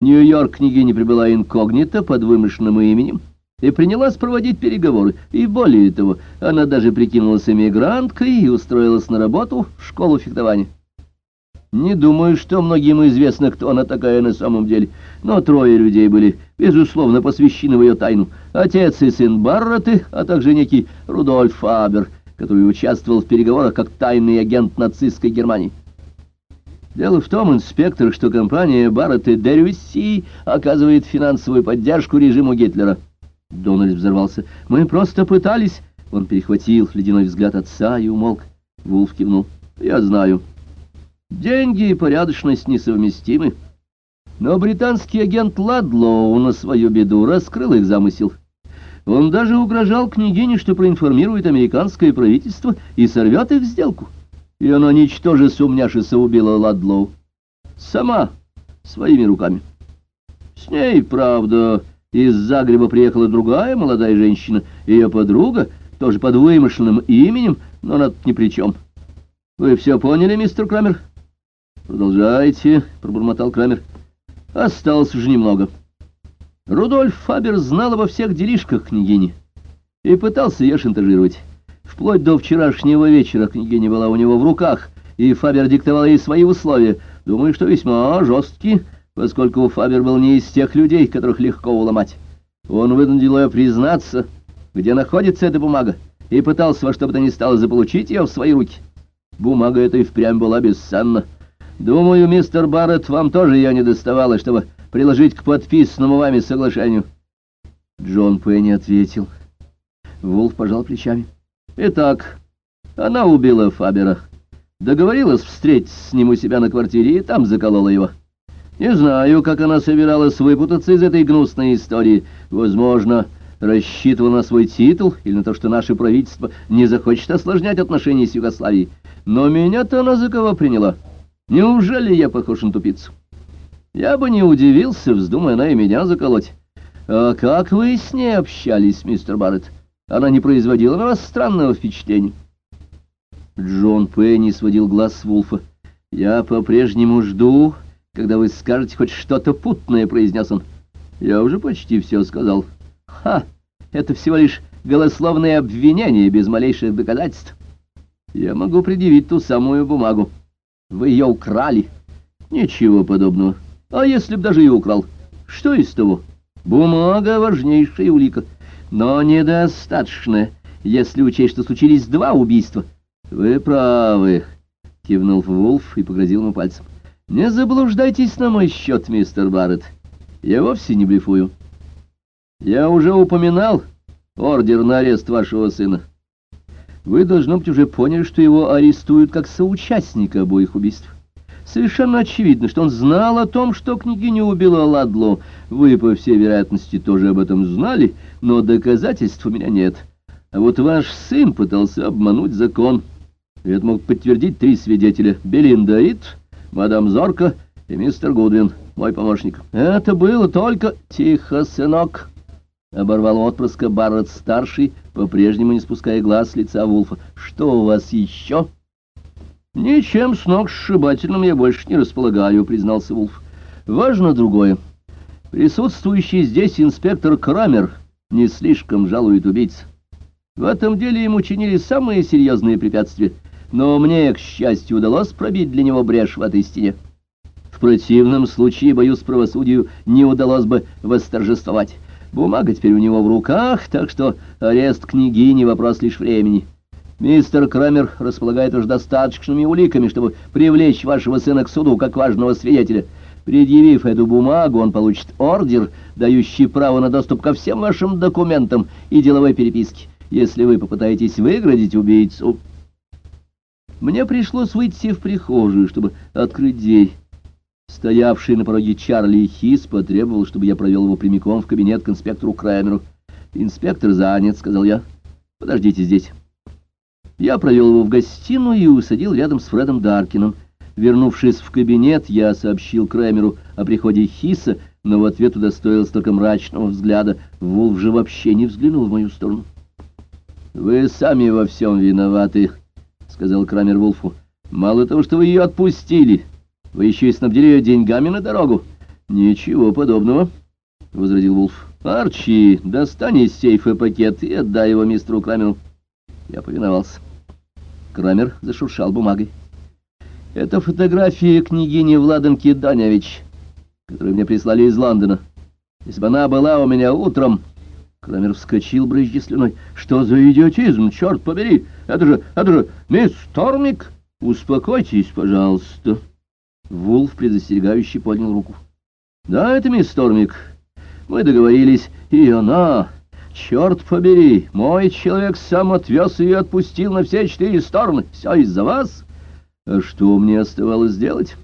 Нью-Йорк княгиня прибыла инкогнито под вымышленным именем и принялась проводить переговоры. И более того, она даже прикинулась эмигранткой и устроилась на работу в школу фехтования. Не думаю, что многим известно, кто она такая на самом деле, но трое людей были, безусловно, посвящены в ее тайну. Отец и сын Барретты, а также некий Рудольф Фабер, который участвовал в переговорах как тайный агент нацистской Германии. Дело в том, инспектор, что компания Барретт и Дерюсси оказывает финансовую поддержку режиму Гитлера. Дональд взорвался. «Мы просто пытались...» Он перехватил ледяной взгляд отца и умолк. Вулф кивнул. «Я знаю». Деньги и порядочность несовместимы. Но британский агент Ладлоу на свою беду раскрыл их замысел. Он даже угрожал княгине, что проинформирует американское правительство и сорвет их сделку. И она, ничтоже сумняшися, убила Ладлоу. Сама, своими руками. С ней, правда, из Загреба приехала другая молодая женщина, ее подруга, тоже под вымышленным именем, но она тут ни при чем. Вы все поняли, мистер Крамер? «Продолжайте», — пробормотал Крамер. «Осталось уже немного». Рудольф Фабер знал обо всех делишках княгини и пытался ее шантажировать. Вплоть до вчерашнего вечера княгиня была у него в руках, и Фабер диктовал ей свои условия. Думаю, что весьма жесткие, поскольку Фабер был не из тех людей, которых легко уломать. Он вынудил ее признаться, где находится эта бумага, и пытался во что бы то ни стало заполучить ее в свои руки. Бумага эта и впрямь была бесценна. Думаю, мистер Барретт, вам тоже ее не доставало, чтобы приложить к подписанному вами соглашению. Джон Пенни ответил. Вулф пожал плечами. Итак, она убила Фабера. Договорилась встретиться с ним у себя на квартире и там заколола его. Не знаю, как она собиралась выпутаться из этой гнусной истории. Возможно, рассчитывала на свой титул или на то, что наше правительство не захочет осложнять отношения с Югославией. Но меня-то она за кого приняла? Неужели я похож на тупицу? Я бы не удивился, вздумая она и меня заколоть. А как вы с ней общались, мистер Барретт? Она не производила на вас странного впечатления. Джон Пенни сводил глаз с Вулфа. «Я по-прежнему жду, когда вы скажете хоть что-то путное», — произнес он. «Я уже почти все сказал». «Ха! Это всего лишь голословное обвинение без малейших доказательств. Я могу предъявить ту самую бумагу. Вы ее украли. Ничего подобного. А если б даже и украл? Что из того? Бумага — важнейшая улика. Но недостаточная, если учесть, что случились два убийства. Вы правы, — кивнул Вулф и погрозил ему пальцем. Не заблуждайтесь на мой счет, мистер Барретт. Я вовсе не блефую. Я уже упоминал ордер на арест вашего сына. Вы, должно быть, уже поняли, что его арестуют как соучастника обоих убийств. Совершенно очевидно, что он знал о том, что княгиня убила Ладло. Вы, по всей вероятности, тоже об этом знали, но доказательств у меня нет. А вот ваш сын пытался обмануть закон. И это мог подтвердить три свидетеля. Белинда Рид, мадам Зорка и мистер Гудвин, мой помощник. Это было только... Тихо, сынок, — оборвал отпрыска Барретт-старший, по-прежнему не спуская глаз с лица Вулфа. «Что у вас еще?» «Ничем сногсшибательным я больше не располагаю», — признался Вулф. «Важно другое. Присутствующий здесь инспектор Крамер не слишком жалует убийц. В этом деле ему чинили самые серьезные препятствия, но мне, к счастью, удалось пробить для него брешь в этой стене. В противном случае, боюсь, правосудию не удалось бы восторжествовать». Бумага теперь у него в руках, так что арест княгини — вопрос лишь времени. Мистер Крамер располагает уж достаточными уликами, чтобы привлечь вашего сына к суду как важного свидетеля. Предъявив эту бумагу, он получит ордер, дающий право на доступ ко всем вашим документам и деловой переписке, если вы попытаетесь выградить убийцу. Мне пришлось выйти в прихожую, чтобы открыть дверь. Стоявший на пороге Чарли Хис потребовал, чтобы я провел его прямиком в кабинет к инспектору Краймеру. «Инспектор занят», — сказал я. «Подождите здесь». Я провел его в гостиную и усадил рядом с Фредом Даркином. Вернувшись в кабинет, я сообщил Краймеру о приходе Хиса, но в ответ удостоился только мрачного взгляда. Вулф же вообще не взглянул в мою сторону. «Вы сами во всем виноваты», — сказал Крамер Вулфу. «Мало того, что вы ее отпустили». Вы еще и снабдили ее деньгами на дорогу. Ничего подобного, — возразил Вулф. Арчи, достань из сейфа пакет и отдай его мистеру Крамеру. Я повиновался. Крамер зашуршал бумагой. Это фотография княгини Владанки Даневич, которую мне прислали из Лондона. Если бы она была у меня утром... Крамер вскочил, брызжа слюной. «Что за идиотизм, черт побери! Это же, это же мисс Тормик! Успокойтесь, пожалуйста!» Вулф предостерегающе поднял руку. «Да, это мисс Тормик. Мы договорились, и она...» Черт побери, мой человек сам отвез ее и отпустил на все четыре стороны. Все из-за вас. А что мне оставалось делать?